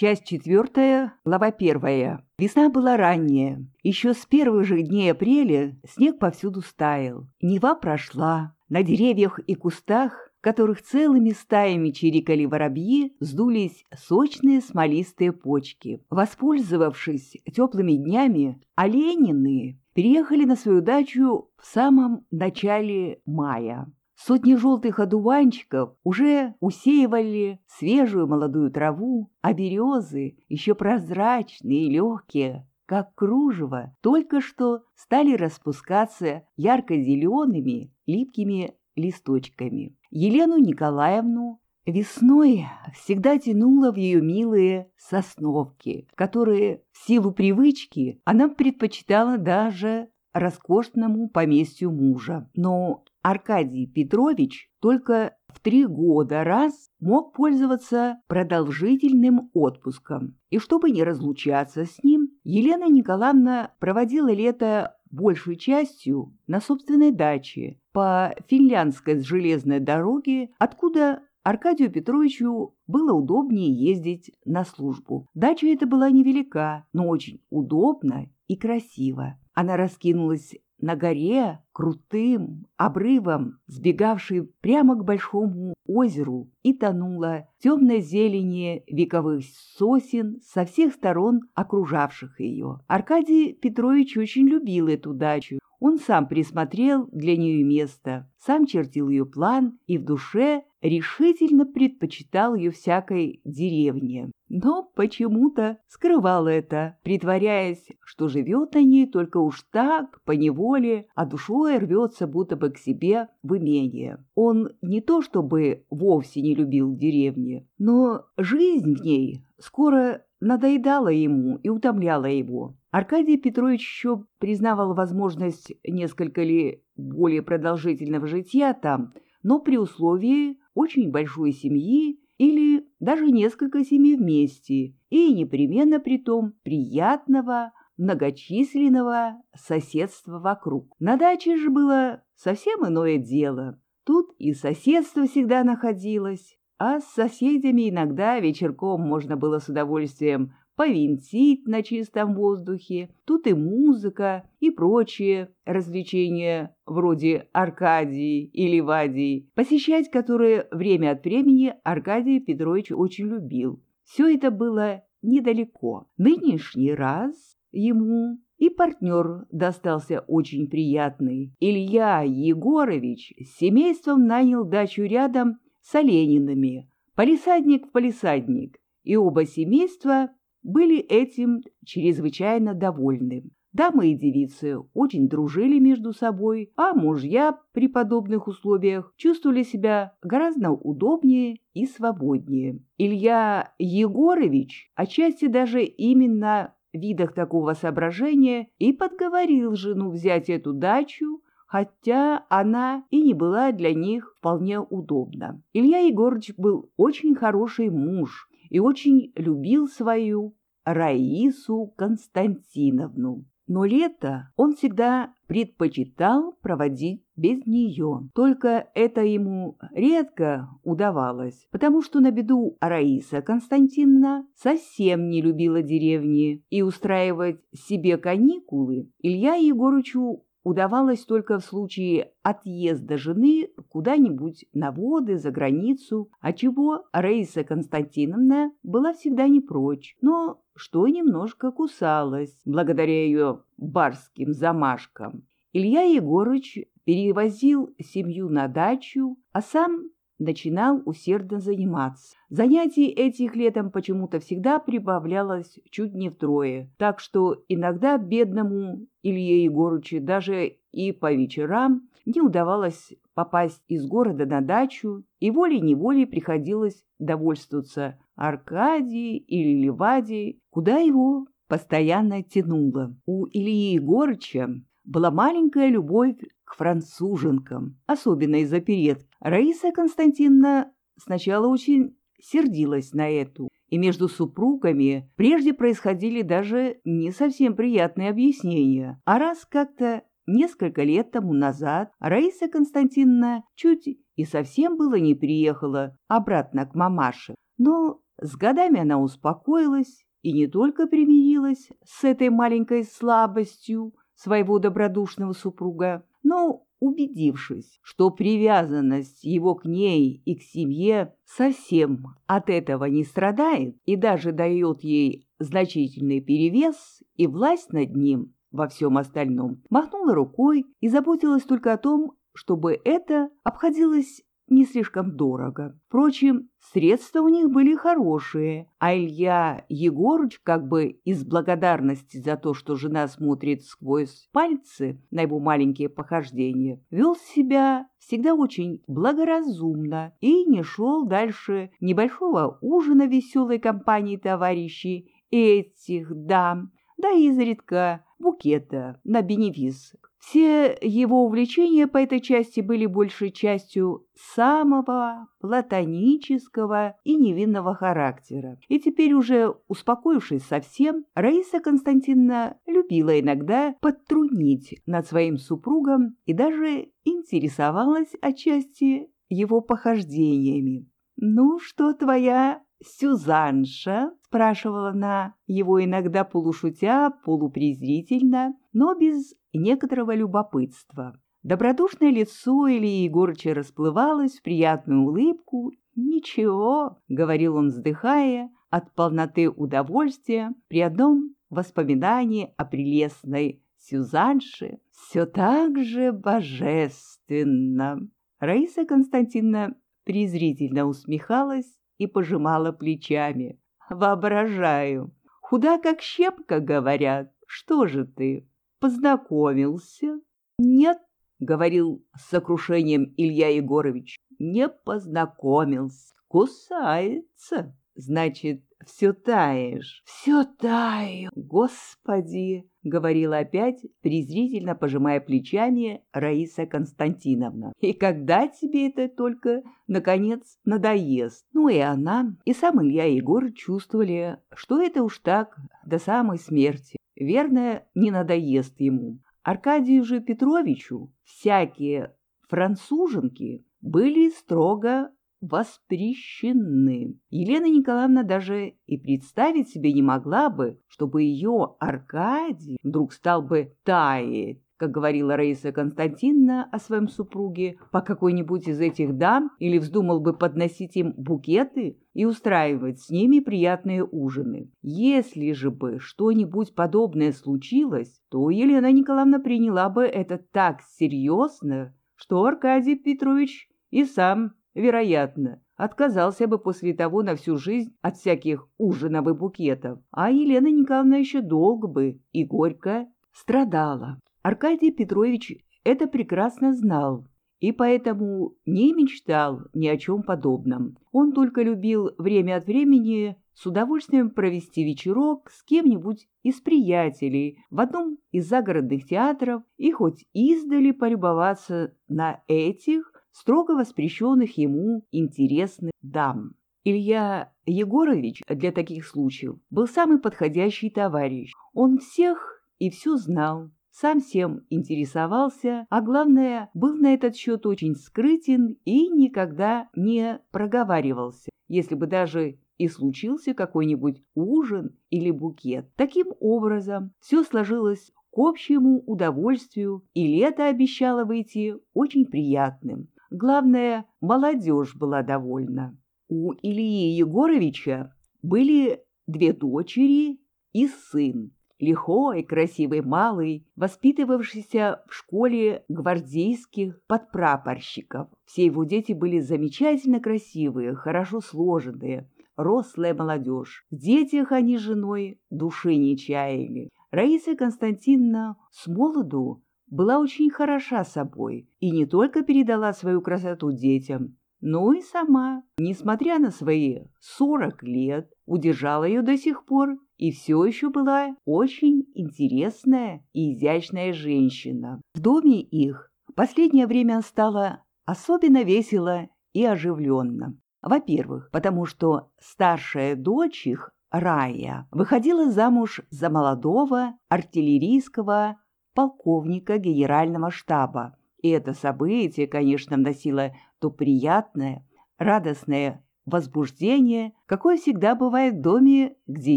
Часть четвертая, глава первая. Весна была ранняя. Еще с первых же дней апреля снег повсюду стаял. Нева прошла. На деревьях и кустах, которых целыми стаями чирикали воробьи, сдулись сочные смолистые почки. Воспользовавшись теплыми днями, оленины переехали на свою дачу в самом начале мая. Сотни желтых одуванчиков уже усеивали свежую молодую траву, а березы, еще прозрачные и легкие, как кружево, только что стали распускаться ярко-зелеными липкими листочками. Елену Николаевну весной всегда тянуло в ее милые сосновки, которые в силу привычки она предпочитала даже роскошному поместью мужа. Но Аркадий Петрович только в три года раз мог пользоваться продолжительным отпуском. И чтобы не разлучаться с ним, Елена Николаевна проводила лето большей частью на собственной даче по финляндской железной дороге, откуда Аркадию Петровичу было удобнее ездить на службу. Дача эта была невелика, но очень удобна и красиво. Она раскинулась на горе крутым обрывом, сбегавшей прямо к большому озеру, и тонула в темной зелени вековых сосен со всех сторон окружавших ее. Аркадий Петрович очень любил эту дачу. Он сам присмотрел для нее место, сам чертил ее план и в душе решительно предпочитал ее всякой деревне. Но почему-то скрывал это, притворяясь, что живет ней только уж так, по неволе, а душой рвется будто бы к себе в имение. Он не то чтобы вовсе не любил деревни, но жизнь в ней скоро надоедала ему и утомляла его. Аркадий Петрович еще признавал возможность несколько ли более продолжительного житья там, но при условии очень большой семьи или даже несколько семей вместе, и непременно при том приятного, многочисленного соседства вокруг. На даче же было совсем иное дело. Тут и соседство всегда находилось, а с соседями иногда вечерком можно было с удовольствием повинтить на чистом воздухе. Тут и музыка, и прочие развлечения вроде Аркадии или Вадии, посещать которые время от времени Аркадий Петрович очень любил. Все это было недалеко. Нынешний раз ему и партнер достался очень приятный. Илья Егорович с семейством нанял дачу рядом с Оленинами, полисадник в полисадник, и оба семейства были этим чрезвычайно довольны. Дамы и девицы очень дружили между собой, а мужья при подобных условиях чувствовали себя гораздо удобнее и свободнее. Илья Егорович, отчасти даже именно в видах такого соображения, и подговорил жену взять эту дачу, хотя она и не была для них вполне удобна. Илья Егорович был очень хороший муж, и очень любил свою Раису Константиновну. Но лето он всегда предпочитал проводить без нее. Только это ему редко удавалось, потому что на беду Раиса Константиновна совсем не любила деревни, и устраивать себе каникулы Илья Егорычу удавалось только в случае отъезда жены куда-нибудь на воды, за границу, отчего Раиса Константиновна была всегда не прочь, но что немножко кусалась, благодаря ее барским замашкам. Илья Егорыч перевозил семью на дачу, а сам начинал усердно заниматься. Занятий этих летом почему-то всегда прибавлялось чуть не втрое, так что иногда бедному Илье Егорычу даже и по вечерам не удавалось попасть из города на дачу, и волей-неволей приходилось довольствоваться Аркадией или Левадией, куда его постоянно тянуло. У Ильи Егорыча была маленькая любовь к француженкам, особенно из-за перед. Раиса Константиновна сначала очень сердилась на эту, и между супругами прежде происходили даже не совсем приятные объяснения. А раз как-то несколько лет тому назад Раиса Константиновна чуть и совсем было не приехала обратно к мамаше, но С годами она успокоилась и не только примирилась с этой маленькой слабостью своего добродушного супруга, но, убедившись, что привязанность его к ней и к семье совсем от этого не страдает и даже дает ей значительный перевес и власть над ним во всем остальном, махнула рукой и заботилась только о том, чтобы это обходилось не слишком дорого. Впрочем, средства у них были хорошие, а Илья Егорыч, как бы из благодарности за то, что жена смотрит сквозь пальцы на его маленькие похождения, вел себя всегда очень благоразумно и не шел дальше небольшого ужина веселой компании товарищей этих дам, да изредка букета на бенефис все его увлечения по этой части были большей частью самого платонического и невинного характера. И теперь уже успокоившись совсем, Раиса Константиновна любила иногда подтрунить над своим супругом и даже интересовалась отчасти его похождениями. «Ну, что твоя Сюзанша?» — спрашивала она его иногда полушутя, полупрезрительно, но без некоторого любопытства. Добродушное лицо Ильи Егорыча расплывалось в приятную улыбку. «Ничего», — говорил он, вздыхая, от полноты удовольствия при одном воспоминании о прелестной Сюзанше, все так же божественно. Раиса Константиновна презрительно усмехалась и пожимала плечами. «Воображаю. Худа как щепка, говорят. Что же ты, познакомился? Нет, говорил с сокрушением Илья Егорович, не познакомился. Кусается, значит, все таешь. Все таю, господи, говорила опять, презрительно пожимая плечами Раиса Константиновна. И когда тебе это только, наконец, надоест? Ну и она, и сам Илья и Егор чувствовали, что это уж так до самой смерти. Верно, не надоест ему. Аркадию же Петровичу всякие француженки были строго воспрещены. Елена Николаевна даже и представить себе не могла бы, чтобы ее Аркадий вдруг стал бы таять как говорила Раиса Константиновна о своем супруге, по какой-нибудь из этих дам или вздумал бы подносить им букеты и устраивать с ними приятные ужины. Если же бы что-нибудь подобное случилось, то Елена Николаевна приняла бы это так серьезно, что Аркадий Петрович и сам, вероятно, отказался бы после того на всю жизнь от всяких ужинов и букетов, а Елена Николаевна еще долго бы и горько страдала. Аркадий Петрович это прекрасно знал и поэтому не мечтал ни о чем подобном. Он только любил время от времени с удовольствием провести вечерок с кем-нибудь из приятелей в одном из загородных театров и хоть издали полюбоваться на этих строго воспрещенных ему интересных дам. Илья Егорович для таких случаев был самый подходящий товарищ. Он всех и все знал, сам всем интересовался, а главное, был на этот счет очень скрытен и никогда не проговаривался, если бы даже и случился какой-нибудь ужин или букет. Таким образом, все сложилось к общему удовольствию, и лето обещало выйти очень приятным. Главное, молодежь была довольна. У Ильи Егоровича были две дочери и сын лихой, красивый малый, воспитывавшийся в школе гвардейских подпрапорщиков. Все его дети были замечательно красивые, хорошо сложенные, рослая молодежь. В детях они с женой души не чаяли. Раиса Константиновна с молоду была очень хороша собой и не только передала свою красоту детям, но и сама, несмотря на свои сорок лет, удержала ее до сих пор и все еще была очень интересная и изящная женщина. В доме их последнее время стало особенно весело и оживленно. Во-первых, потому что старшая дочь их, Рая, выходила замуж за молодого артиллерийского полковника генерального штаба. И это событие, конечно, носило то приятное, радостное возбуждение, какое всегда бывает в доме, где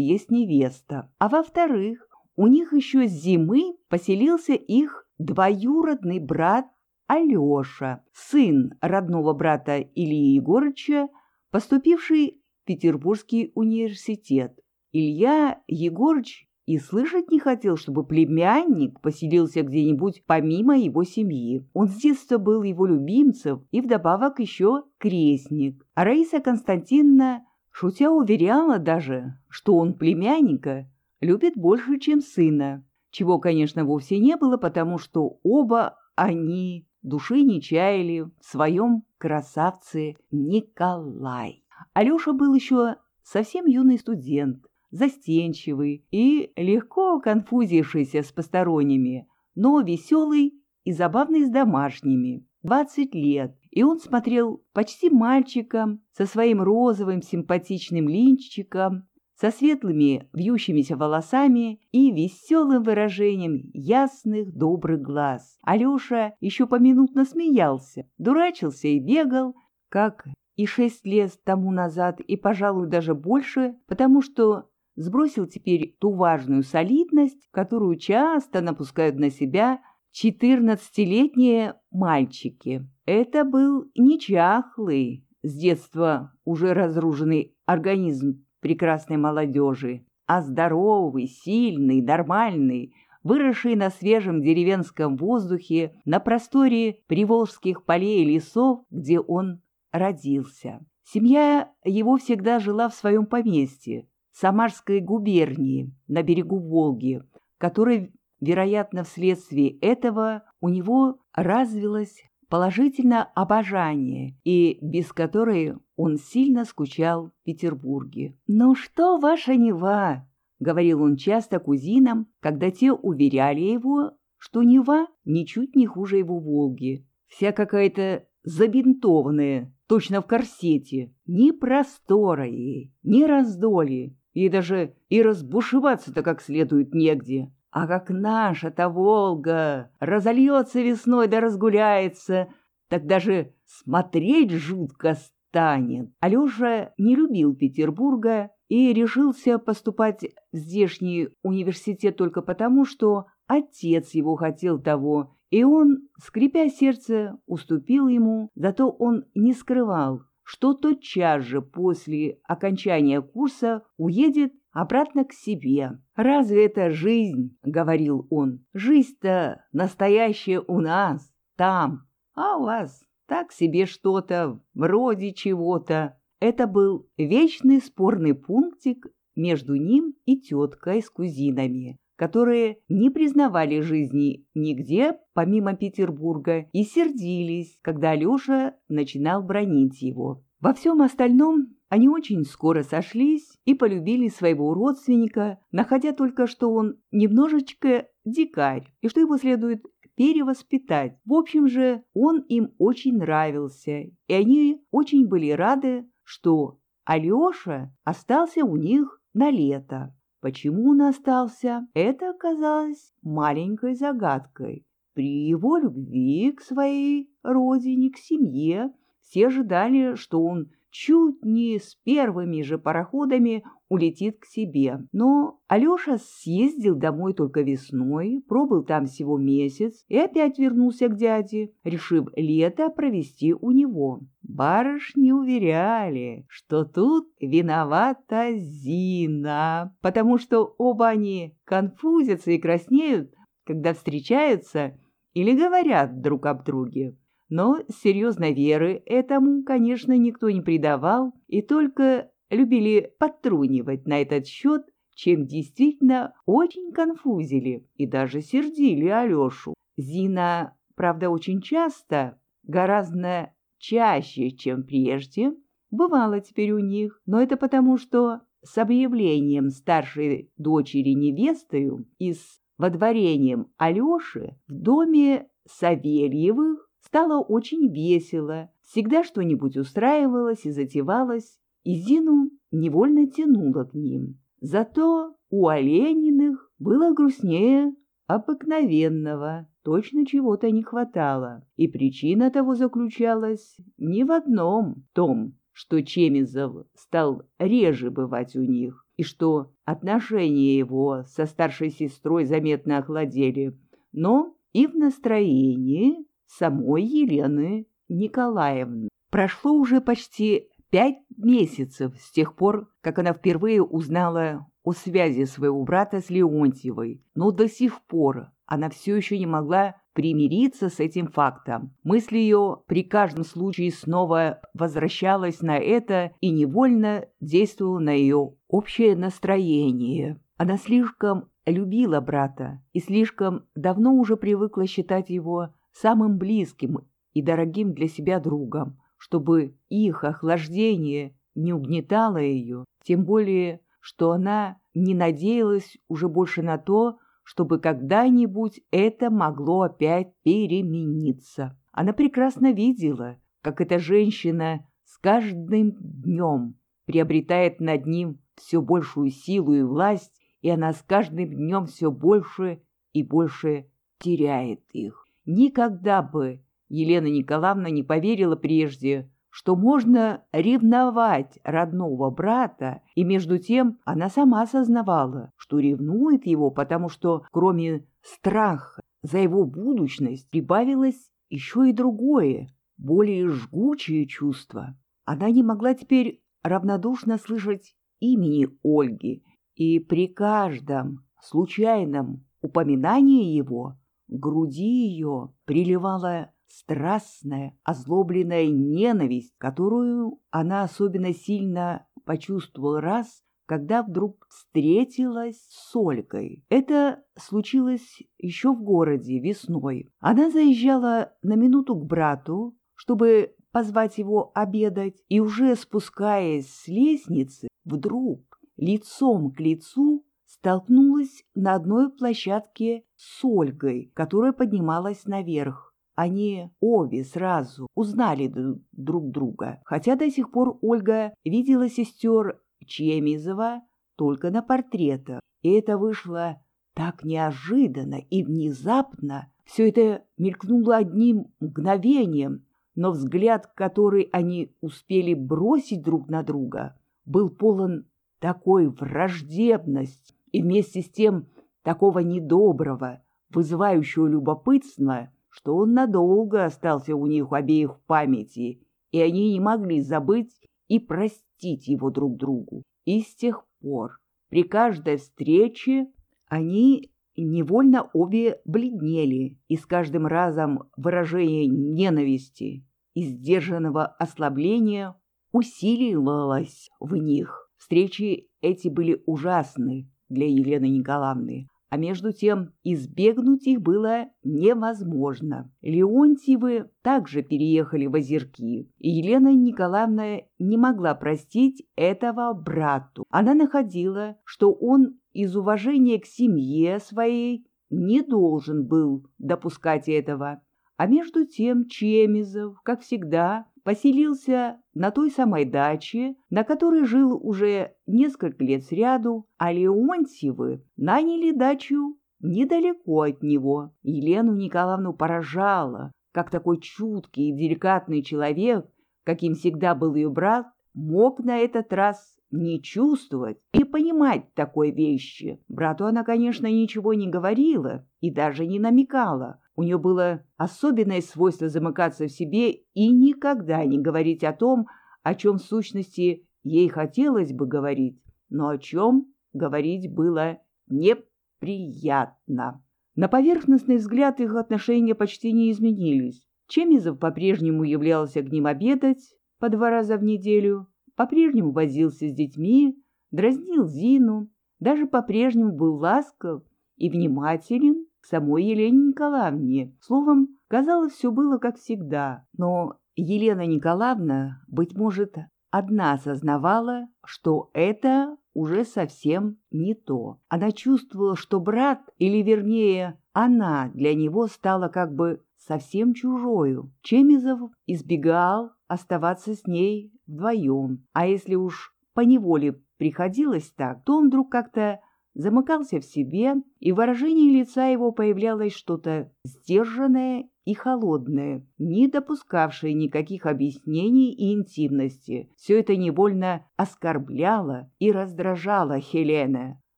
есть невеста. А во-вторых, у них еще с зимы поселился их двоюродный брат Алеша, сын родного брата Ильи Егорыча, поступивший в Петербургский университет. Илья Егорыч и слышать не хотел, чтобы племянник поселился где-нибудь помимо его семьи. Он с детства был его любимцем и вдобавок еще крестник. А Раиса Константиновна, шутя, уверяла даже, что он племянника любит больше, чем сына. Чего, конечно, вовсе не было, потому что оба они души не чаяли в своем красавце Николай. Алеша был еще совсем юный студент, застенчивый и легко конфузившийся с посторонними, но веселый и забавный с домашними. Двадцать лет, и он смотрел почти мальчиком, со своим розовым симпатичным линчиком, со светлыми вьющимися волосами и веселым выражением ясных добрых глаз. Алеша еще поминутно смеялся, дурачился и бегал, как и шесть лет тому назад, и, пожалуй, даже больше, потому что сбросил теперь ту важную солидность, которую часто напускают на себя четырнадцатилетние мальчики. Это был не чахлый, с детства уже разруженный организм прекрасной молодежи, а здоровый, сильный, нормальный, выросший на свежем деревенском воздухе на просторе приволжских полей и лесов, где он родился. Семья его всегда жила в своем поместье, Самарской губернии на берегу Волги, которой, вероятно, вследствие этого у него развилось положительное обожание, и без которой он сильно скучал в Петербурге. «Ну что, ваша Нева?» — говорил он часто кузинам, когда те уверяли его, что Нева ничуть не хуже его Волги. Вся какая-то забинтованная, точно в корсете. Ни простора ей, ни раздолье, и даже и разбушеваться-то как следует негде. А как наша-то Волга разольется весной да разгуляется, так даже смотреть жутко станет. Алеша не любил Петербурга и решился поступать в здешний университет только потому, что отец его хотел того, и он, скрипя сердце, уступил ему, зато он не скрывал, что тотчас же после окончания курса уедет обратно к себе. «Разве это жизнь?» — говорил он. «Жизнь-то настоящая у нас, там, а у вас так себе что-то, вроде чего-то». Это был вечный спорный пунктик между ним и теткой с кузинами, которые не признавали жизни нигде, помимо Петербурга, и сердились, когда Алеша начинал бронить его. Во всем остальном они очень скоро сошлись и полюбили своего родственника, находя только, что он немножечко дикарь, и что его следует перевоспитать. В общем же, он им очень нравился, и они очень были рады, что Алеша остался у них на лето. Почему он остался, это оказалось маленькой загадкой. При его любви к своей родине, к семье, все ожидали, что он чуть не с первыми же пароходами улетит к себе. Но Алеша съездил домой только весной, пробыл там всего месяц и опять вернулся к дяде, решив лето провести у него. Барышни уверяли, что тут виновата Зина, потому что оба они конфузятся и краснеют, когда встречаются или говорят друг об друге. Но серьезной веры этому, конечно, никто не придавал и только любили подтрунивать на этот счет, чем действительно очень конфузили и даже сердили Алешу. Зина, правда, очень часто, гораздо чаще, чем прежде, бывала теперь у них, но это потому, что с объявлением старшей дочери невестою и с водворением Алеши в доме Савельевых стало очень весело, всегда что-нибудь устраивалось и затевалось, и Зину невольно тянуло к ним. Зато у Олениных было грустнее обыкновенного, точно чего-то не хватало, и причина того заключалась не в одном том, что Чемизов стал реже бывать у них, и что отношения его со старшей сестрой заметно охладели, но и в настроении самой Елены Николаевны. Прошло уже почти пять месяцев с тех пор, как она впервые узнала о связи своего брата с Леонтьевой, но до сих пор она все еще не могла примириться с этим фактом. Мысль ее при каждом случае снова возвращалась на это и невольно действовала на ее общее настроение. Она слишком любила брата и слишком давно уже привыкла считать его самым близким и дорогим для себя другом, чтобы их охлаждение не угнетало ее, тем более что она не надеялась уже больше на то, чтобы когда-нибудь это могло опять перемениться. Она прекрасно видела, как эта женщина с каждым днем приобретает над ним все большую силу и власть, и она с каждым днем все больше и больше теряет их. Никогда бы Елена Николаевна не поверила прежде, что можно ревновать родного брата, и между тем она сама осознавала, что ревнует его, потому что кроме страха за его будущность прибавилось еще и другое, более жгучее чувство. Она не могла теперь равнодушно слышать имени Ольги, и при каждом случайном упоминании его груди ее приливала страстная, озлобленная ненависть, которую она особенно сильно почувствовала раз, когда вдруг встретилась с Олькой. Это случилось еще в городе весной. Она заезжала на минуту к брату, чтобы позвать его обедать, и уже спускаясь с лестницы, вдруг лицом к лицу столкнулась на одной площадке с Ольгой, которая поднималась наверх. Они обе сразу узнали друг друга, хотя до сих пор Ольга видела сестер Чемизова только на портретах. И это вышло так неожиданно и внезапно. Все это мелькнуло одним мгновением, но взгляд, который они успели бросить друг на друга, был полон такой враждебности и вместе с тем такого недоброго, вызывающего любопытства, что он надолго остался у них обеих в памяти, и они не могли забыть и простить его друг другу. И с тех пор при каждой встрече они невольно обе бледнели, и с каждым разом выражение ненависти и сдержанного ослабления усиливалось в них. Встречи эти были ужасны для Елены Николаевны, а между тем избегнуть их было невозможно. Леонтьевы также переехали в Озерки, и Елена Николаевна не могла простить этого брату. Она находила, что он из уважения к семье своей не должен был допускать этого. А между тем Чемизов, как всегда, поселился на той самой даче, на которой жил уже несколько лет сряду, а Леонтьевы наняли дачу недалеко от него. Елену Николаевну поражало, как такой чуткий и деликатный человек, каким всегда был ее брат, мог на этот раз не чувствовать и понимать такой вещи. Брату она, конечно, ничего не говорила и даже не намекала, у нее было особенное свойство замыкаться в себе и никогда не говорить о том, о чем в сущности ей хотелось бы говорить, но о чем говорить было неприятно. На поверхностный взгляд их отношения почти не изменились. Чемизов по-прежнему являлся к ним обедать по два раза в неделю, по-прежнему возился с детьми, дразнил Зину, даже по-прежнему был ласков и внимателен к самой Елене Николаевне. Словом, казалось, все было как всегда, но Елена Николаевна, быть может, одна осознавала, что это уже совсем не то. Она чувствовала, что брат, или вернее, она для него стала как бы совсем чужою. Чемизов избегал оставаться с ней вдвоем, а если уж поневоле приходилось так, то он вдруг как-то замыкался в себе, и в выражении лица его появлялось что-то сдержанное и холодное, не допускавшее никаких объяснений и интимности. Все это невольно оскорбляло и раздражало Хелена.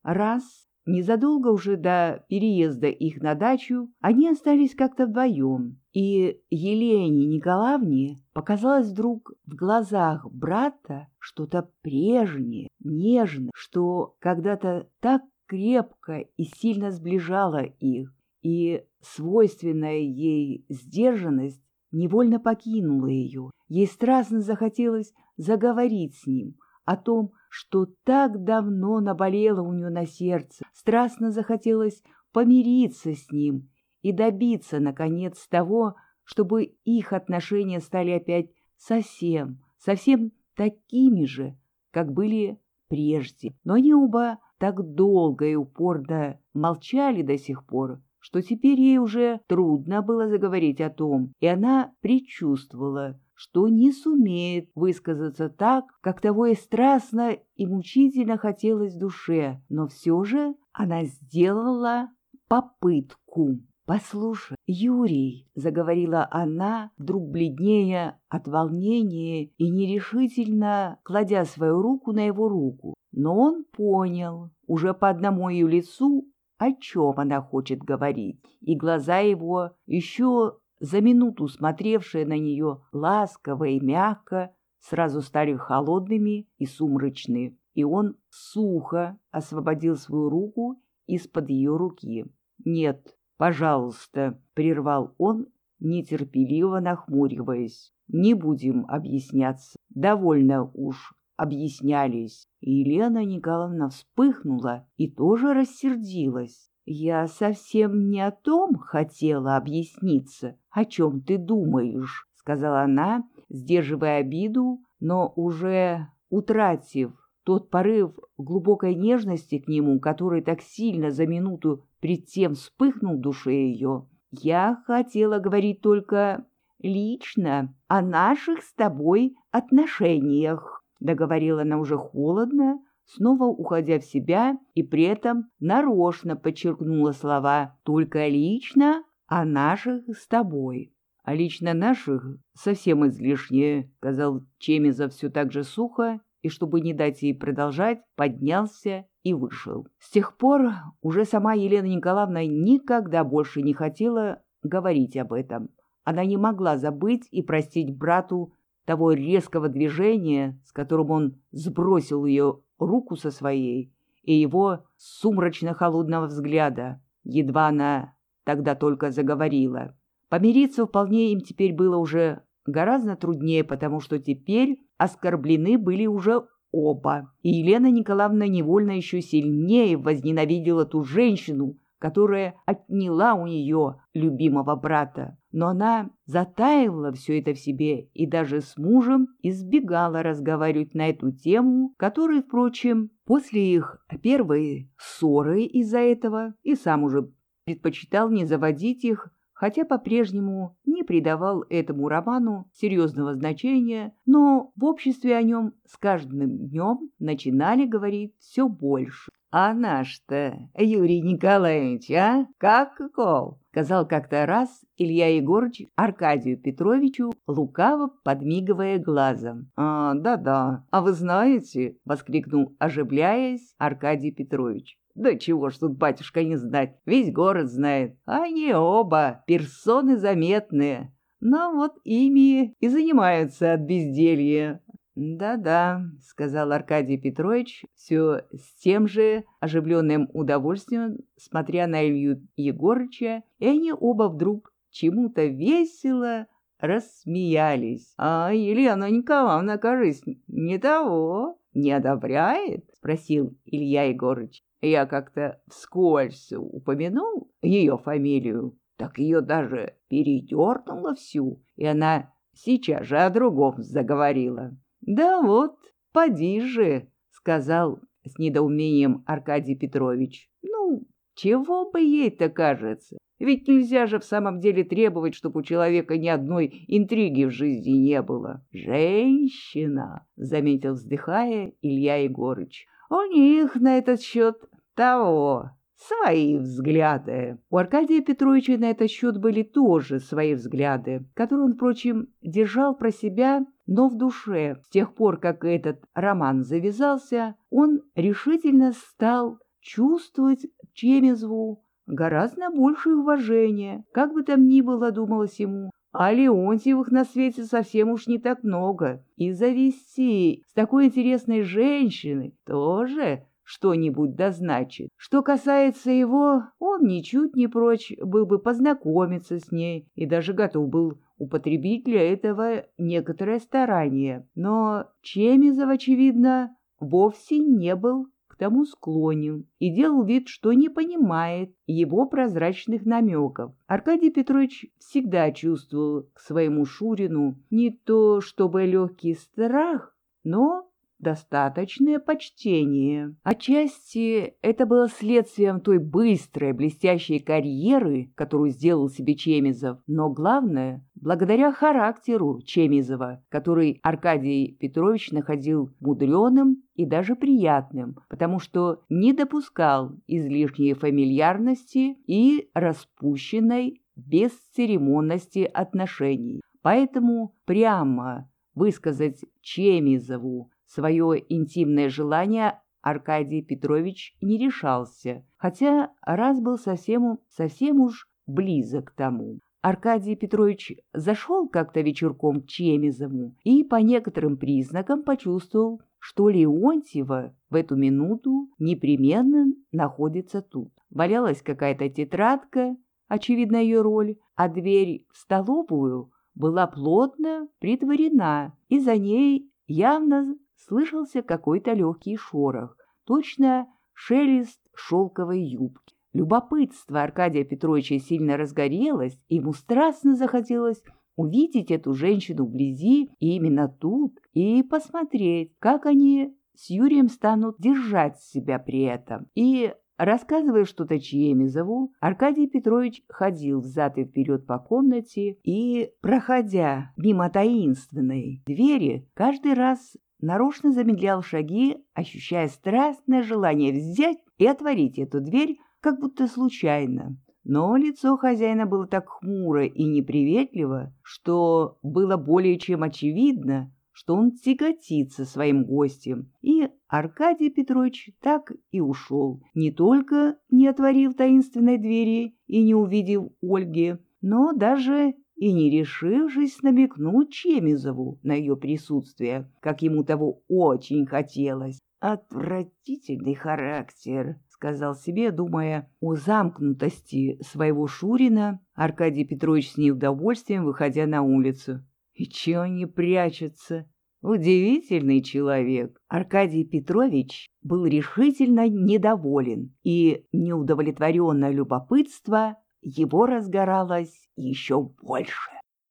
Раз, незадолго уже до переезда их на дачу, они остались как-то вдвоем, и Елене Николаевне показалось вдруг в глазах брата что-то прежнее, нежное, что когда-то так крепко и сильно сближало их, и свойственная ей сдержанность невольно покинула ее. Ей страстно захотелось заговорить с ним о том, что так давно наболело у нее на сердце. Страстно захотелось помириться с ним и добиться, наконец, того, чтобы их отношения стали опять совсем, совсем такими же, как были прежде. Но они оба так долго и упорно молчали до сих пор, что теперь ей уже трудно было заговорить о том, и она предчувствовала, что не сумеет высказаться так, как того и страстно и мучительно хотелось душе, но все же она сделала попытку. «Послушай, Юрий», — заговорила она, вдруг бледнее от волнения и нерешительно кладя свою руку на его руку. Но он понял, уже по одному ее лицу, о чем она хочет говорить, и глаза его, еще за минуту смотревшие на нее ласково и мягко, сразу стали холодными и сумрачны, и он сухо освободил свою руку из-под ее руки. «Нет, «Пожалуйста», — прервал он, нетерпеливо нахмуриваясь, — «не будем объясняться. Довольно уж объяснялись». Елена Николаевна вспыхнула и тоже рассердилась. «Я совсем не о том хотела объясниться. О чем ты думаешь?» — сказала она, сдерживая обиду, но уже утратив тот порыв глубокой нежности к нему, который так сильно за минуту пред тем вспыхнул в душе ее. Я хотела говорить только лично о наших с тобой отношениях, договорила она уже холодно, снова уходя в себя и при этом нарочно подчеркнула слова «только лично о наших с тобой». «А лично наших совсем излишнее», — сказал Чемизов все так же сухо, и, чтобы не дать ей продолжать, поднялся и вышел. С тех пор уже сама Елена Николаевна никогда больше не хотела говорить об этом. Она не могла забыть и простить брату того резкого движения, с которым он сбросил ее руку со своей, и его сумрачно-холодного взгляда, едва она тогда только заговорила. Помириться вполне им теперь было уже гораздо труднее, потому что теперь оскорблены были уже оба. И Елена Николаевна невольно еще сильнее возненавидела ту женщину, которая отняла у нее любимого брата. Но она затаивала все это в себе и даже с мужем избегала разговаривать на эту тему, который, впрочем, после их первой ссоры из-за этого и сам уже предпочитал не заводить их, хотя по-прежнему не придавал этому роману серьезного значения, но в обществе о нем с каждым днем начинали говорить все больше. «А наш-то, Юрий Николаевич, а? Как каков?» — сказал как-то раз Илья Егорович Аркадию Петровичу, лукаво подмигивая глазом. «А, да-да, а вы знаете?» — воскликнул, оживляясь, Аркадий Петрович. Да чего ж тут, батюшка, не знать, весь город знает. Они оба персоны заметные, но вот ими и занимаются от безделья. «Да-да», — сказал Аркадий Петрович, все с тем же оживленным удовольствием, смотря на Илью Егорыча, и они оба вдруг чему-то весело рассмеялись. «А Елена Николаевна, кажется, не того, не одобряет?» — спросил Илья Егорыч. Я как-то вскользь упомянул ее фамилию, так ее даже передернуло всю, и она сейчас же о другом заговорила. «Да вот, поди же», — сказал с недоумением Аркадий Петрович. «Ну, чего бы ей-то кажется? Ведь нельзя же в самом деле требовать, чтобы у человека ни одной интриги в жизни не было. Женщина, — заметил, вздыхая, Илья Егорыч. У них на этот счет того, свои взгляды. У Аркадия Петровича на этот счет были тоже свои взгляды, которые он, впрочем, держал про себя, но в душе. С тех пор, как этот роман завязался, он решительно стал чувствовать Чемезву гораздо большее уважение. Как бы там ни было, думалось ему, а Леонтьевых на свете совсем уж не так много. И завести с такой интересной женщиной тоже что-нибудь дозначит. Что касается его, он ничуть не прочь был бы познакомиться с ней и даже готов был употребить для этого некоторое старание. Но Чемизов, очевидно, вовсе не был к тому склонен и делал вид, что не понимает его прозрачных намеков. Аркадий Петрович всегда чувствовал к своему Шурину не то чтобы легкий страх, но достаточное почтение. Отчасти это было следствием той быстрой, блестящей карьеры, которую сделал себе Чемизов, но главное — благодаря характеру Чемизова, который Аркадий Петрович находил мудреным и даже приятным, потому что не допускал излишней фамильярности и распущенной бесцеремонности отношений. Поэтому прямо высказать Чемизову Свое интимное желание Аркадий Петрович не решался, хотя раз был совсем, совсем уж близок к тому. Аркадий Петрович зашел как-то вечерком к Чемизову и по некоторым признакам почувствовал, что Леонтьева в эту минуту непременно находится тут. Валялась какая-то тетрадка, очевидно ее роль, а дверь в столовую была плотно притворена, и за ней явно слышался какой-то легкий шорох, точно шелест шелковой юбки. Любопытство Аркадия Петровича сильно разгорелось, ему страстно захотелось увидеть эту женщину вблизи именно тут, и посмотреть, как они с Юрием станут держать себя при этом. И, рассказывая что-то Чемизову, Аркадий Петрович ходил взад и вперед по комнате и, проходя мимо таинственной двери, каждый раз нарочно замедлял шаги, ощущая страстное желание взять и отворить эту дверь, как будто случайно. Но лицо хозяина было так хмуро и неприветливо, что было более чем очевидно, что он тяготится своим гостем, и Аркадий Петрович так и ушел, не только не отворив таинственной двери и не увидев Ольги, но даже и не решившись намекнуть Чемизову на ее присутствие, как ему того очень хотелось. «Отвратительный характер», — сказал себе, думая о замкнутости своего Шурина, Аркадий Петрович с неудовольствием, выходя на улицу. «И чего не прячется?» Удивительный человек. Аркадий Петрович был решительно недоволен, и неудовлетворенное любопытство его разгоралось еще больше.